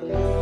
please.